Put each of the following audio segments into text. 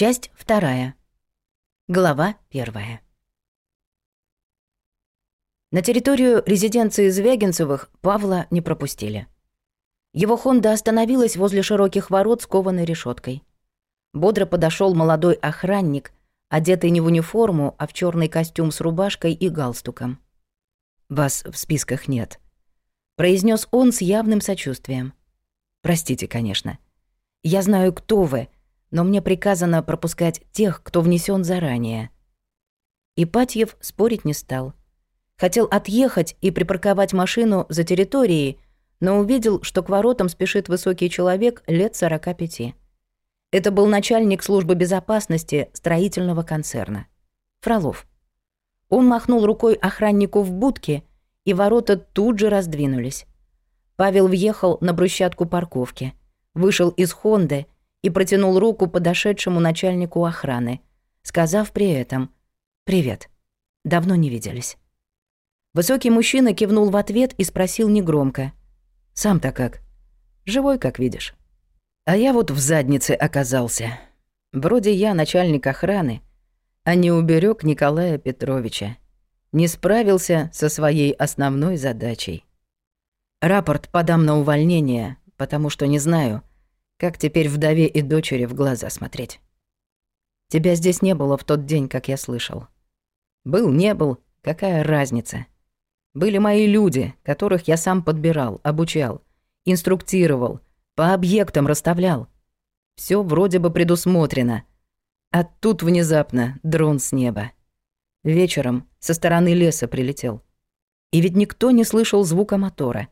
Часть вторая. Глава первая. На территорию резиденции Звягинцевых Павла не пропустили. Его «Хонда» остановилась возле широких ворот с кованой решеткой. Бодро подошел молодой охранник, одетый не в униформу, а в черный костюм с рубашкой и галстуком. «Вас в списках нет», — произнес он с явным сочувствием. «Простите, конечно. Я знаю, кто вы», — но мне приказано пропускать тех, кто внесен заранее». Ипатьев спорить не стал. Хотел отъехать и припарковать машину за территорией, но увидел, что к воротам спешит высокий человек лет 45. Это был начальник службы безопасности строительного концерна. Фролов. Он махнул рукой охраннику в будке, и ворота тут же раздвинулись. Павел въехал на брусчатку парковки, вышел из «Хонды», и протянул руку подошедшему начальнику охраны, сказав при этом «Привет, давно не виделись». Высокий мужчина кивнул в ответ и спросил негромко «Сам-то как? Живой, как видишь». А я вот в заднице оказался. Вроде я начальник охраны, а не уберег Николая Петровича. Не справился со своей основной задачей. Рапорт подам на увольнение, потому что не знаю — как теперь вдове и дочери в глаза смотреть? Тебя здесь не было в тот день, как я слышал. Был, не был, какая разница? Были мои люди, которых я сам подбирал, обучал, инструктировал, по объектам расставлял. Все вроде бы предусмотрено. А тут внезапно дрон с неба. Вечером со стороны леса прилетел. И ведь никто не слышал звука мотора.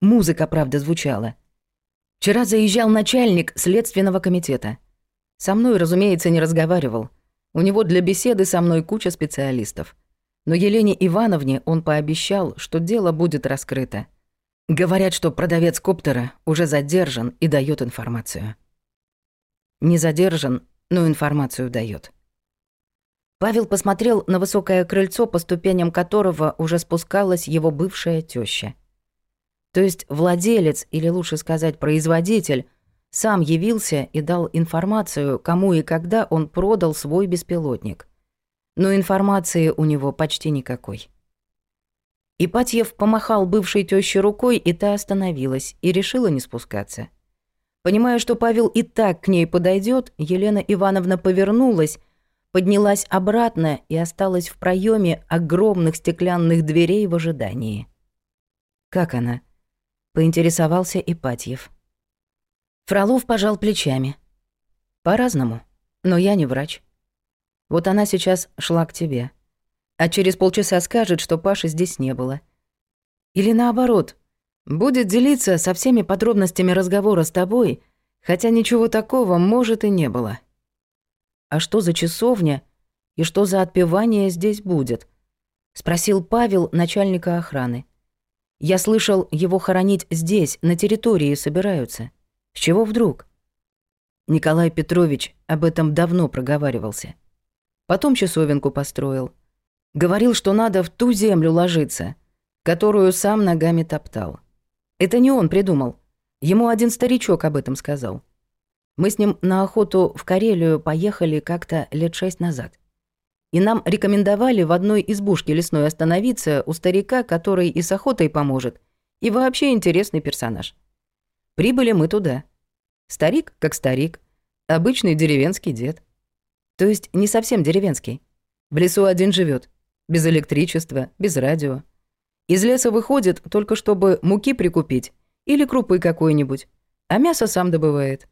Музыка, правда, звучала. Вчера заезжал начальник Следственного комитета. Со мной, разумеется, не разговаривал. У него для беседы со мной куча специалистов. Но Елене Ивановне он пообещал, что дело будет раскрыто. Говорят, что продавец коптера уже задержан и дает информацию. Не задержан, но информацию дает. Павел посмотрел на высокое крыльцо, по ступеням которого уже спускалась его бывшая теща. То есть владелец, или лучше сказать, производитель, сам явился и дал информацию, кому и когда он продал свой беспилотник. Но информации у него почти никакой. Ипатьев помахал бывшей тёще рукой, и та остановилась, и решила не спускаться. Понимая, что Павел и так к ней подойдет, Елена Ивановна повернулась, поднялась обратно и осталась в проеме огромных стеклянных дверей в ожидании. «Как она?» — поинтересовался Ипатьев. Фролов пожал плечами. «По-разному, но я не врач. Вот она сейчас шла к тебе, а через полчаса скажет, что Паши здесь не было. Или наоборот, будет делиться со всеми подробностями разговора с тобой, хотя ничего такого, может, и не было. А что за часовня и что за отпевание здесь будет?» — спросил Павел начальника охраны. Я слышал, его хоронить здесь, на территории собираются. С чего вдруг? Николай Петрович об этом давно проговаривался. Потом часовенку построил. Говорил, что надо в ту землю ложиться, которую сам ногами топтал. Это не он придумал. Ему один старичок об этом сказал. Мы с ним на охоту в Карелию поехали как-то лет шесть назад и нам рекомендовали в одной избушке лесной остановиться у старика, который и с охотой поможет, и вообще интересный персонаж. Прибыли мы туда. Старик как старик, обычный деревенский дед. То есть не совсем деревенский. В лесу один живет, без электричества, без радио. Из леса выходит только чтобы муки прикупить или крупы какой-нибудь, а мясо сам добывает.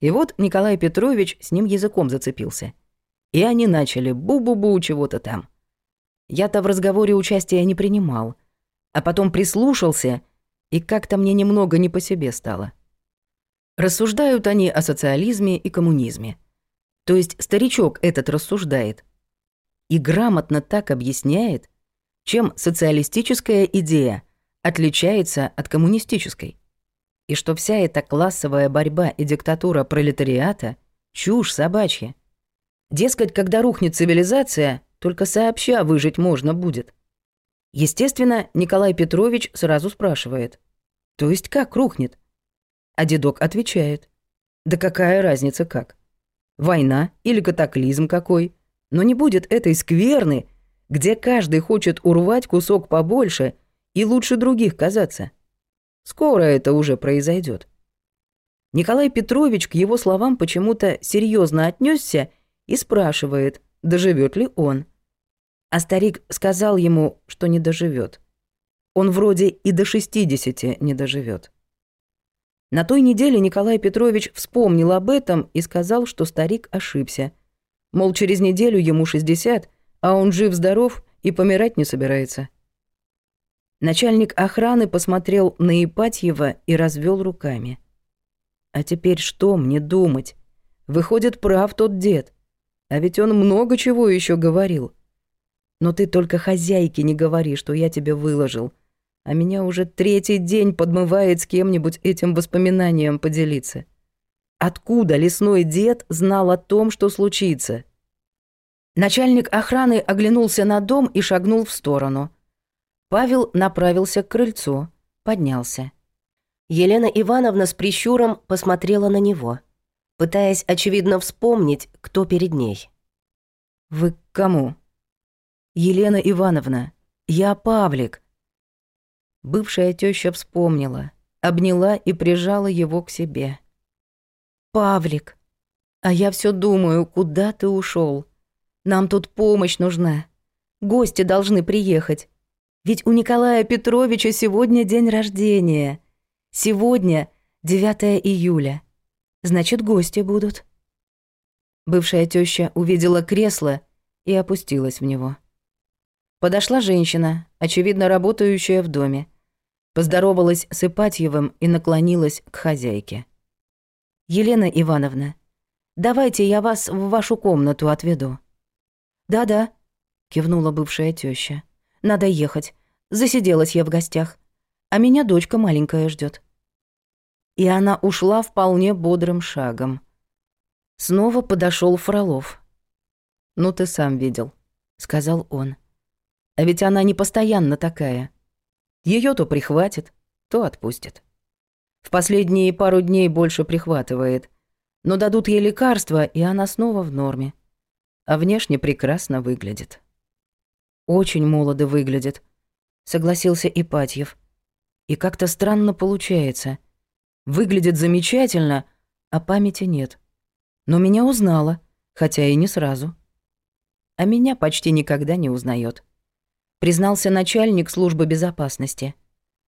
И вот Николай Петрович с ним языком зацепился – и они начали бу-бу-бу чего-то там. Я-то в разговоре участия не принимал, а потом прислушался, и как-то мне немного не по себе стало. Рассуждают они о социализме и коммунизме. То есть старичок этот рассуждает. И грамотно так объясняет, чем социалистическая идея отличается от коммунистической. И что вся эта классовая борьба и диктатура пролетариата – чушь собачья – Дескать, когда рухнет цивилизация, только сообща выжить можно будет. Естественно, Николай Петрович сразу спрашивает. То есть как рухнет? А дедок отвечает. Да какая разница как? Война или катаклизм какой? Но не будет этой скверны, где каждый хочет урвать кусок побольше и лучше других казаться. Скоро это уже произойдет. Николай Петрович к его словам почему-то серьезно отнесся и и спрашивает, доживет ли он. А старик сказал ему, что не доживет. Он вроде и до 60 не доживет. На той неделе Николай Петрович вспомнил об этом и сказал, что старик ошибся. Мол, через неделю ему 60, а он жив-здоров и помирать не собирается. Начальник охраны посмотрел на Ипатьева и развел руками. «А теперь что мне думать? Выходит, прав тот дед. А ведь он много чего еще говорил. Но ты только хозяйке не говори, что я тебе выложил. А меня уже третий день подмывает с кем-нибудь этим воспоминанием поделиться. Откуда лесной дед знал о том, что случится? Начальник охраны оглянулся на дом и шагнул в сторону. Павел направился к крыльцу, поднялся. Елена Ивановна с прищуром посмотрела на него. — пытаясь, очевидно, вспомнить, кто перед ней. «Вы к кому?» «Елена Ивановна, я Павлик». Бывшая тёща вспомнила, обняла и прижала его к себе. «Павлик, а я всё думаю, куда ты ушёл. Нам тут помощь нужна. Гости должны приехать. Ведь у Николая Петровича сегодня день рождения. Сегодня 9 июля». Значит, гости будут». Бывшая теща увидела кресло и опустилась в него. Подошла женщина, очевидно работающая в доме. Поздоровалась с Ипатьевым и наклонилась к хозяйке. «Елена Ивановна, давайте я вас в вашу комнату отведу». «Да-да», — кивнула бывшая теща. «Надо ехать. Засиделась я в гостях. А меня дочка маленькая ждет и она ушла вполне бодрым шагом. Снова подошел Фролов. «Ну, ты сам видел», — сказал он. «А ведь она не постоянно такая. Ее то прихватит, то отпустит. В последние пару дней больше прихватывает, но дадут ей лекарства, и она снова в норме. А внешне прекрасно выглядит». «Очень молодо выглядит», — согласился Ипатьев. «И как-то странно получается». Выглядит замечательно, а памяти нет. Но меня узнала, хотя и не сразу. А меня почти никогда не узнает. Признался начальник службы безопасности.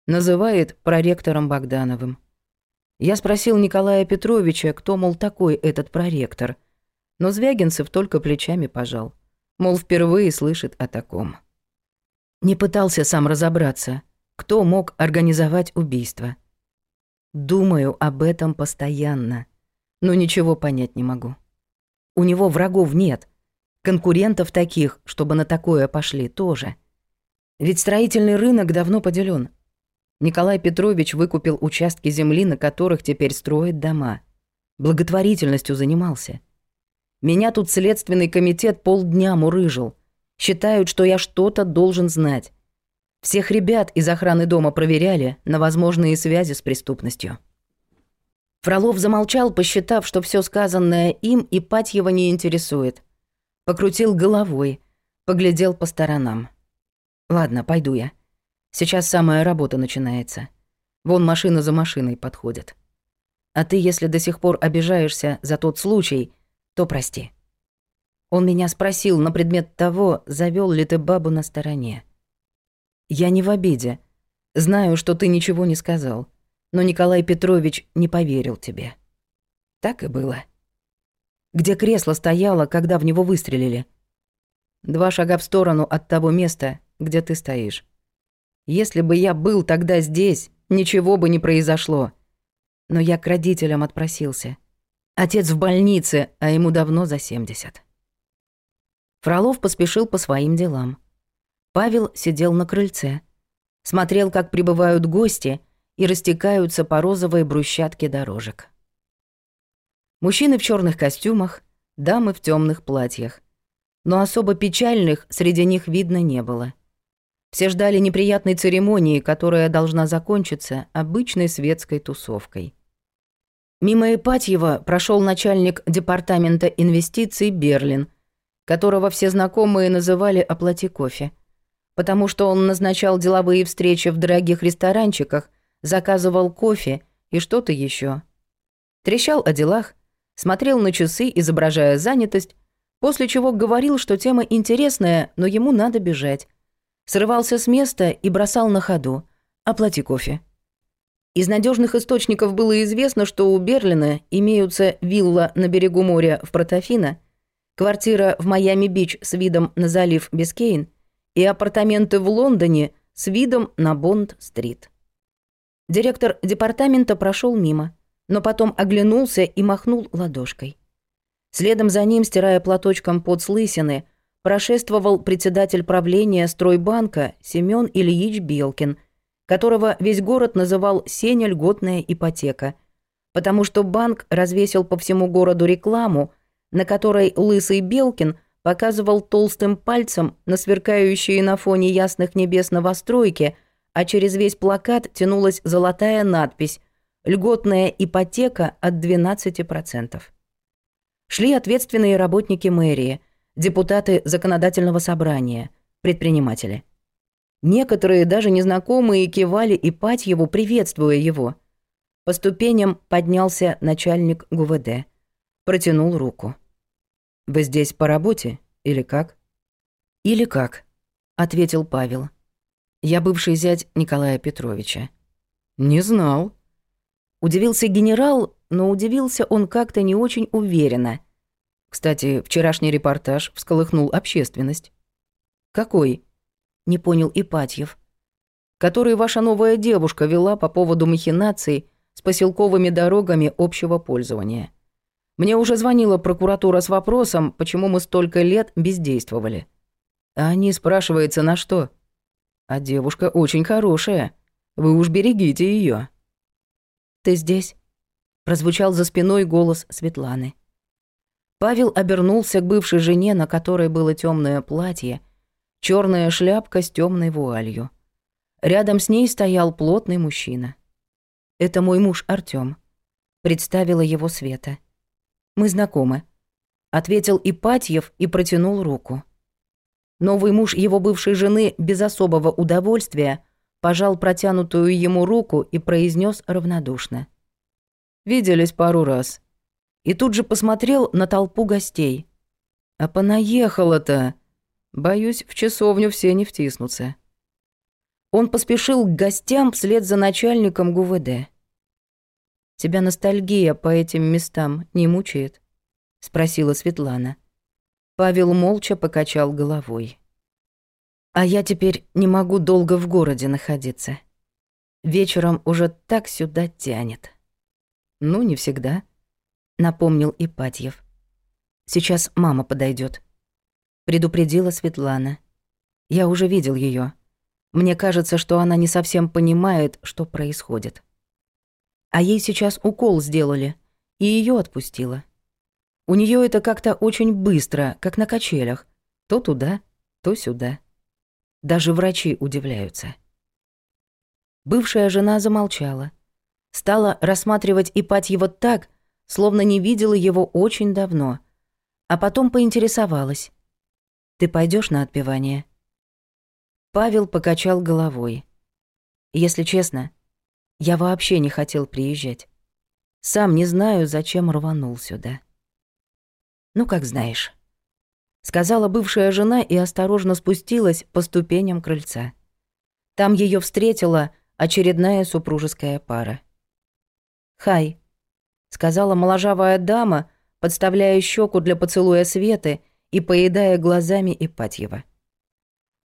Называет проректором Богдановым. Я спросил Николая Петровича, кто, мол, такой этот проректор. Но Звягинцев только плечами пожал. Мол, впервые слышит о таком. Не пытался сам разобраться, кто мог организовать убийство. Думаю об этом постоянно, но ничего понять не могу. У него врагов нет, конкурентов таких, чтобы на такое пошли, тоже. Ведь строительный рынок давно поделен. Николай Петрович выкупил участки земли, на которых теперь строят дома. Благотворительностью занимался. Меня тут следственный комитет полдня мурыжил. Считают, что я что-то должен знать. Всех ребят из охраны дома проверяли на возможные связи с преступностью. Фролов замолчал, посчитав, что все сказанное им и пать его не интересует. Покрутил головой, поглядел по сторонам. «Ладно, пойду я. Сейчас самая работа начинается. Вон машина за машиной подходит. А ты, если до сих пор обижаешься за тот случай, то прости». Он меня спросил на предмет того, завел ли ты бабу на стороне. Я не в обиде. Знаю, что ты ничего не сказал. Но Николай Петрович не поверил тебе. Так и было. Где кресло стояло, когда в него выстрелили? Два шага в сторону от того места, где ты стоишь. Если бы я был тогда здесь, ничего бы не произошло. Но я к родителям отпросился. Отец в больнице, а ему давно за 70. Фролов поспешил по своим делам. Павел сидел на крыльце. Смотрел, как прибывают гости и растекаются по розовой брусчатке дорожек. Мужчины в черных костюмах, дамы в темных платьях. Но особо печальных среди них видно не было. Все ждали неприятной церемонии, которая должна закончиться обычной светской тусовкой. Мимо Ипатьева прошел начальник департамента инвестиций Берлин, которого все знакомые называли «Оплати кофе» потому что он назначал деловые встречи в дорогих ресторанчиках, заказывал кофе и что-то еще. Трещал о делах, смотрел на часы, изображая занятость, после чего говорил, что тема интересная, но ему надо бежать. Срывался с места и бросал на ходу. «Оплати кофе». Из надежных источников было известно, что у Берлина имеются вилла на берегу моря в Портофино, квартира в Майами-Бич с видом на залив Бискейн – и апартаменты в Лондоне с видом на Бонд-стрит. Директор департамента прошел мимо, но потом оглянулся и махнул ладошкой. Следом за ним, стирая платочком под слысины, прошествовал председатель правления стройбанка Семён Ильич Белкин, которого весь город называл «Сеня льготная ипотека», потому что банк развесил по всему городу рекламу, на которой лысый Белкин – показывал толстым пальцем на сверкающие на фоне ясных небес новостройки, а через весь плакат тянулась золотая надпись «Льготная ипотека от 12%». Шли ответственные работники мэрии, депутаты законодательного собрания, предприниматели. Некоторые даже незнакомые кивали и пать его, приветствуя его. По ступеням поднялся начальник ГУВД. Протянул руку. Вы здесь по работе или как? Или как? ответил Павел. Я бывший зять Николая Петровича. Не знал. Удивился генерал, но удивился он как-то не очень уверенно. Кстати, вчерашний репортаж всколыхнул общественность. Какой? Не понял Ипатьев. Который ваша новая девушка вела по поводу махинаций с поселковыми дорогами общего пользования. Мне уже звонила прокуратура с вопросом, почему мы столько лет бездействовали. А они спрашиваются, на что? А девушка очень хорошая. Вы уж берегите ее. «Ты здесь?» – прозвучал за спиной голос Светланы. Павел обернулся к бывшей жене, на которой было темное платье, черная шляпка с темной вуалью. Рядом с ней стоял плотный мужчина. «Это мой муж Артём», – представила его Света. – мы знакомы», — ответил Ипатьев и протянул руку. Новый муж его бывшей жены без особого удовольствия пожал протянутую ему руку и произнес равнодушно. «Виделись пару раз». И тут же посмотрел на толпу гостей. «А понаехало-то!» «Боюсь, в часовню все не втиснутся». Он поспешил к гостям вслед за начальником ГУВД. Тебя ностальгия по этим местам не мучает?» — спросила Светлана. Павел молча покачал головой. «А я теперь не могу долго в городе находиться. Вечером уже так сюда тянет». «Ну, не всегда», — напомнил Ипатьев. «Сейчас мама подойдет, предупредила Светлана. «Я уже видел ее. Мне кажется, что она не совсем понимает, что происходит» а ей сейчас укол сделали, и ее отпустило. У нее это как-то очень быстро, как на качелях. То туда, то сюда. Даже врачи удивляются. Бывшая жена замолчала. Стала рассматривать Ипатьева так, словно не видела его очень давно. А потом поинтересовалась. «Ты пойдешь на отпевание?» Павел покачал головой. «Если честно, я вообще не хотел приезжать. Сам не знаю, зачем рванул сюда. Ну, как знаешь. Сказала бывшая жена и осторожно спустилась по ступеням крыльца. Там ее встретила очередная супружеская пара. «Хай», — сказала моложавая дама, подставляя щеку для поцелуя Светы и поедая глазами Ипатьева.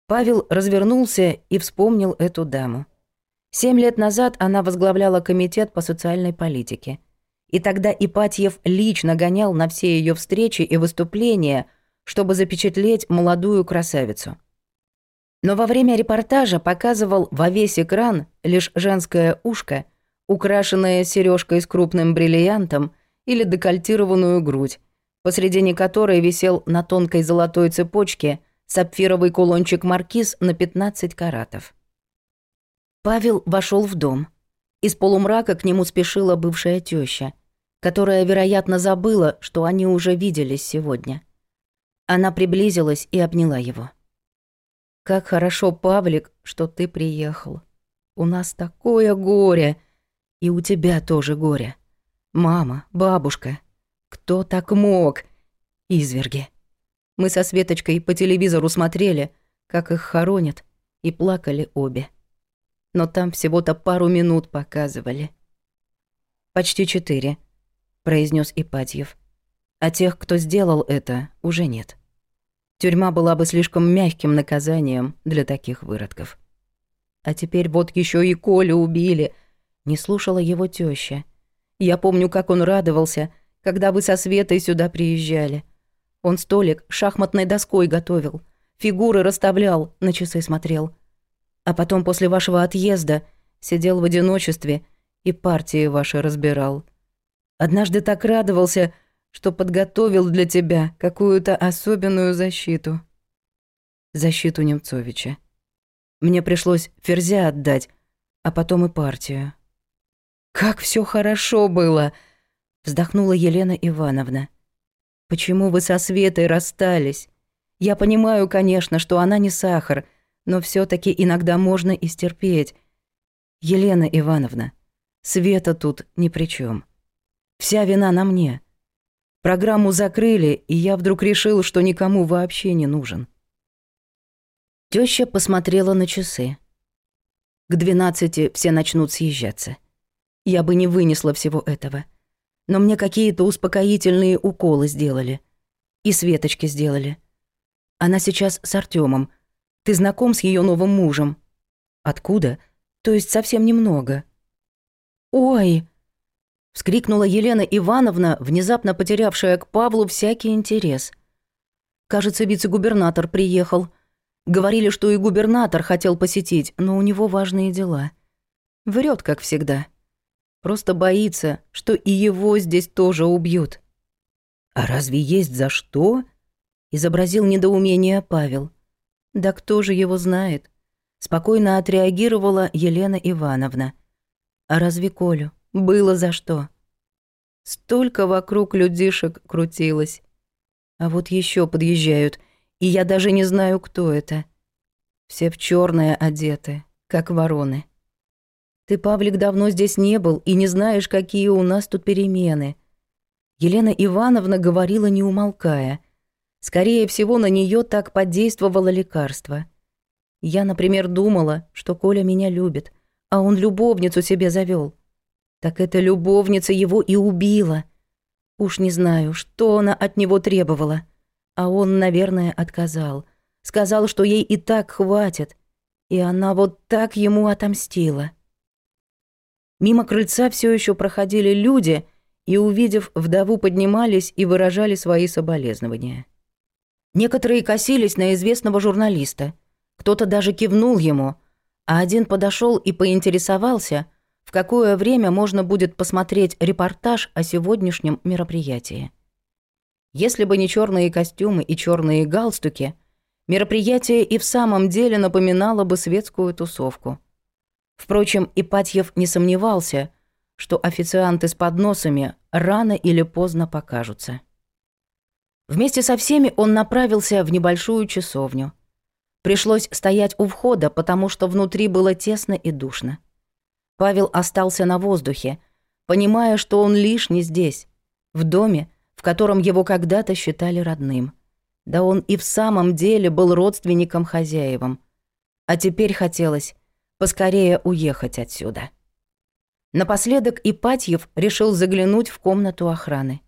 Павел развернулся и вспомнил эту даму. Семь лет назад она возглавляла комитет по социальной политике. И тогда Ипатьев лично гонял на все ее встречи и выступления, чтобы запечатлеть молодую красавицу. Но во время репортажа показывал во весь экран лишь женское ушко, украшенное сережкой с крупным бриллиантом или декольтированную грудь, посредине которой висел на тонкой золотой цепочке сапфировый кулончик маркиз на 15 каратов. Павел вошел в дом. Из полумрака к нему спешила бывшая теща, которая, вероятно, забыла, что они уже виделись сегодня. Она приблизилась и обняла его. «Как хорошо, Павлик, что ты приехал. У нас такое горе. И у тебя тоже горе. Мама, бабушка. Кто так мог? Изверги. Мы со Светочкой по телевизору смотрели, как их хоронят, и плакали обе» но там всего-то пару минут показывали. «Почти четыре», — произнес Ипатьев. «А тех, кто сделал это, уже нет. Тюрьма была бы слишком мягким наказанием для таких выродков». «А теперь вот еще и Колю убили», — не слушала его теща. «Я помню, как он радовался, когда вы со Светой сюда приезжали. Он столик шахматной доской готовил, фигуры расставлял, на часы смотрел» А потом после вашего отъезда сидел в одиночестве и партии ваши разбирал. Однажды так радовался, что подготовил для тебя какую-то особенную защиту. Защиту Немцовича. Мне пришлось Ферзя отдать, а потом и партию. «Как все хорошо было!» — вздохнула Елена Ивановна. «Почему вы со Светой расстались? Я понимаю, конечно, что она не сахар — но все-таки иногда можно и стерпеть. Елена Ивановна, Света тут ни при чем. Вся вина на мне. Программу закрыли, и я вдруг решил, что никому вообще не нужен. Тёща посмотрела на часы. К двенадцати все начнут съезжаться. Я бы не вынесла всего этого. Но мне какие-то успокоительные уколы сделали. И светочки сделали. Она сейчас с Артемом. — ты знаком с ее новым мужем?» «Откуда?» «То есть совсем немного». «Ой!» — вскрикнула Елена Ивановна, внезапно потерявшая к Павлу всякий интерес. «Кажется, вице-губернатор приехал. Говорили, что и губернатор хотел посетить, но у него важные дела. Врет, как всегда. Просто боится, что и его здесь тоже убьют». «А разве есть за что?» — изобразил недоумение Павел. — да кто же его знает? Спокойно отреагировала Елена Ивановна. А разве Колю? Было за что. Столько вокруг людишек крутилось. А вот еще подъезжают, и я даже не знаю, кто это. Все в черное одеты, как вороны. Ты, Павлик, давно здесь не был и не знаешь, какие у нас тут перемены. Елена Ивановна говорила, не умолкая — Скорее всего, на нее так подействовало лекарство. Я, например, думала, что Коля меня любит, а он любовницу себе завел. Так эта любовница его и убила. Уж не знаю, что она от него требовала. А он, наверное, отказал. Сказал, что ей и так хватит. И она вот так ему отомстила. Мимо крыльца все еще проходили люди и, увидев вдову, поднимались и выражали свои соболезнования. Некоторые косились на известного журналиста. Кто-то даже кивнул ему, а один подошел и поинтересовался, в какое время можно будет посмотреть репортаж о сегодняшнем мероприятии. Если бы не черные костюмы и черные галстуки, мероприятие и в самом деле напоминало бы светскую тусовку. Впрочем, Ипатьев не сомневался, что официанты с подносами рано или поздно покажутся. Вместе со всеми он направился в небольшую часовню. Пришлось стоять у входа, потому что внутри было тесно и душно. Павел остался на воздухе, понимая, что он лишний здесь, в доме, в котором его когда-то считали родным. Да он и в самом деле был родственником хозяевам. А теперь хотелось поскорее уехать отсюда. Напоследок Ипатьев решил заглянуть в комнату охраны.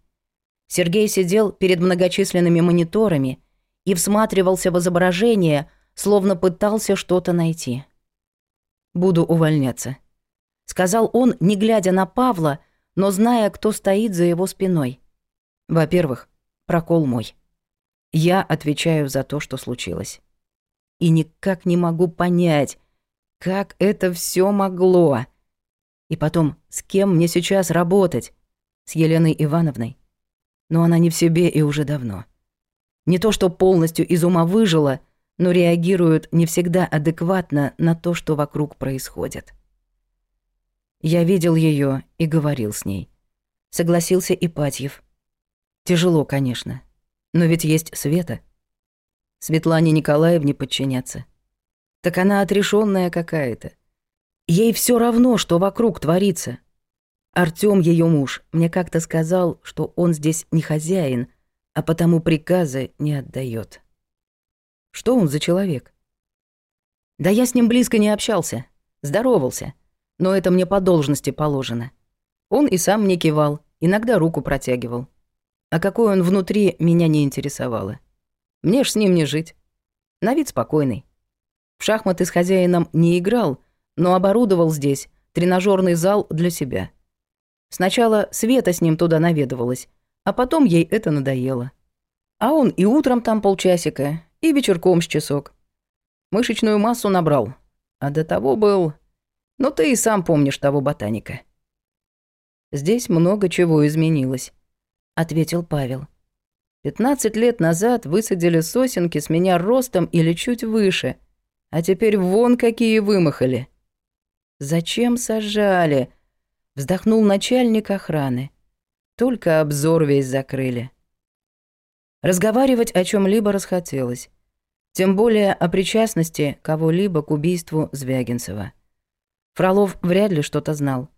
Сергей сидел перед многочисленными мониторами и всматривался в изображение, словно пытался что-то найти. «Буду увольняться», — сказал он, не глядя на Павла, но зная, кто стоит за его спиной. «Во-первых, прокол мой. Я отвечаю за то, что случилось. И никак не могу понять, как это все могло. И потом, с кем мне сейчас работать? С Еленой Ивановной? но она не в себе и уже давно. Не то, что полностью из ума выжила, но реагирует не всегда адекватно на то, что вокруг происходит. Я видел ее и говорил с ней. Согласился Ипатьев. Тяжело, конечно, но ведь есть Света. Светлане Николаевне подчиняться. Так она отрешенная какая-то. Ей все равно, что вокруг творится. Артём, ее муж, мне как-то сказал, что он здесь не хозяин, а потому приказы не отдает. Что он за человек? Да я с ним близко не общался, здоровался, но это мне по должности положено. Он и сам мне кивал, иногда руку протягивал. А какой он внутри, меня не интересовало. Мне ж с ним не жить. На вид спокойный. В шахматы с хозяином не играл, но оборудовал здесь тренажерный зал для себя. Сначала Света с ним туда наведывалась, а потом ей это надоело. А он и утром там полчасика, и вечерком с часок. Мышечную массу набрал, а до того был... Ну ты и сам помнишь того ботаника. «Здесь много чего изменилось», — ответил Павел. «Пятнадцать лет назад высадили сосенки с меня ростом или чуть выше, а теперь вон какие вымахали». «Зачем сажали?» вздохнул начальник охраны. Только обзор весь закрыли. Разговаривать о чем либо расхотелось. Тем более о причастности кого-либо к убийству Звягинцева. Фролов вряд ли что-то знал.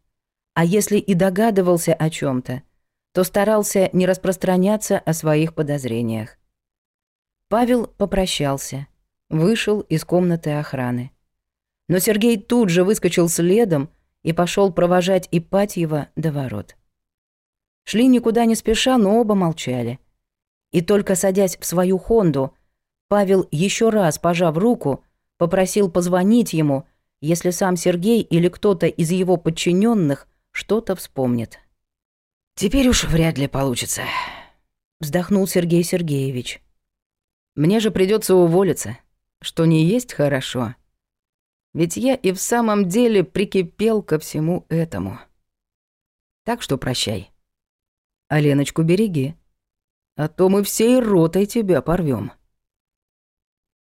А если и догадывался о чем то то старался не распространяться о своих подозрениях. Павел попрощался, вышел из комнаты охраны. Но Сергей тут же выскочил следом, и пошел провожать Ипатьева до ворот. Шли никуда не спеша, но оба молчали. И только садясь в свою «Хонду», Павел еще раз, пожав руку, попросил позвонить ему, если сам Сергей или кто-то из его подчиненных что-то вспомнит. «Теперь уж вряд ли получится», — вздохнул Сергей Сергеевич. «Мне же придется уволиться, что не есть хорошо». Ведь я и в самом деле прикипел ко всему этому. Так что прощай. А береги. А то мы всей ротой тебя порвем.